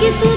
que tú